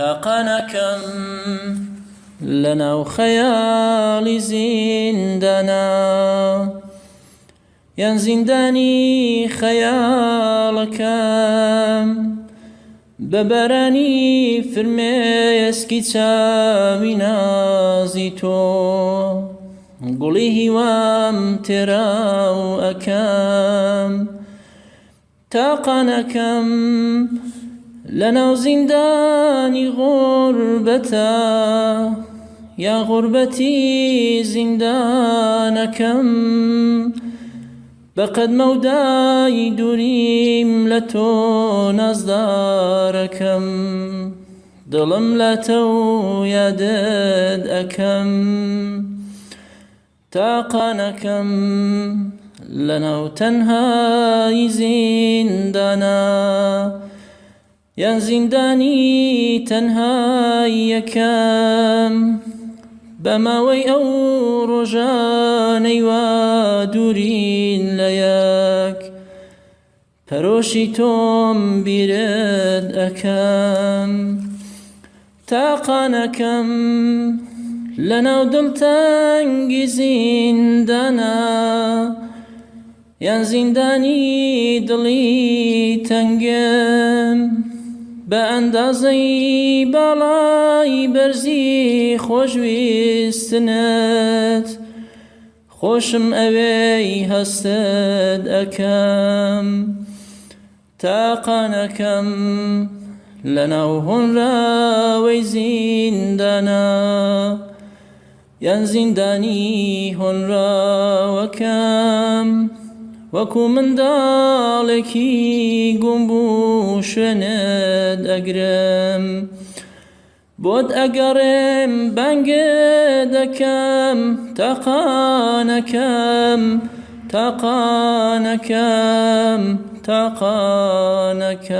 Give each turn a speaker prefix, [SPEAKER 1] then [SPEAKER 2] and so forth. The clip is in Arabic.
[SPEAKER 1] تاقانەکەم لەناو خەیاڵی زیندەنا یان زیندانی خەیاڵەکەم بەبەرانی فرمێسکی چاوی نازی تۆ گوڵی هیوام تێرا و ئەەکەم تاقانەکەم لەناو زیندانی غۆربەتە یا غوربەتی زیندانەکەم بەقەد مەودای دووریم لە تۆ نازدارەکەم دڵم لە تە و یادت ئەەکەم تاقانەکەم لەناو تەنهای یان زیندانی تەنهای یەکەم بەماوەی ئەو ڕۆژانەی وا دوورین لە یەک پەرۆشی تۆم بیرت ئەەکەم تاقانەکەم لە ناو دڵتەنگی زیندانە یان زیندانی دڵی تەنگم بە ئەندازەی باڵای بەرزی خۆشویستنت. خۆشم ئەوەی هەستت ئەەکەم تاقانەکەم لە ناو هۆنراوەی زیندانە. یان زیندانی هۆنراوەکەم وەکو منداڵێکی گمبوو اگرم ئەگرم. بۆت ئەگەڕێم بەنگێ دەکەم تەقانەکەم تەقانەکەم تەقانەکەم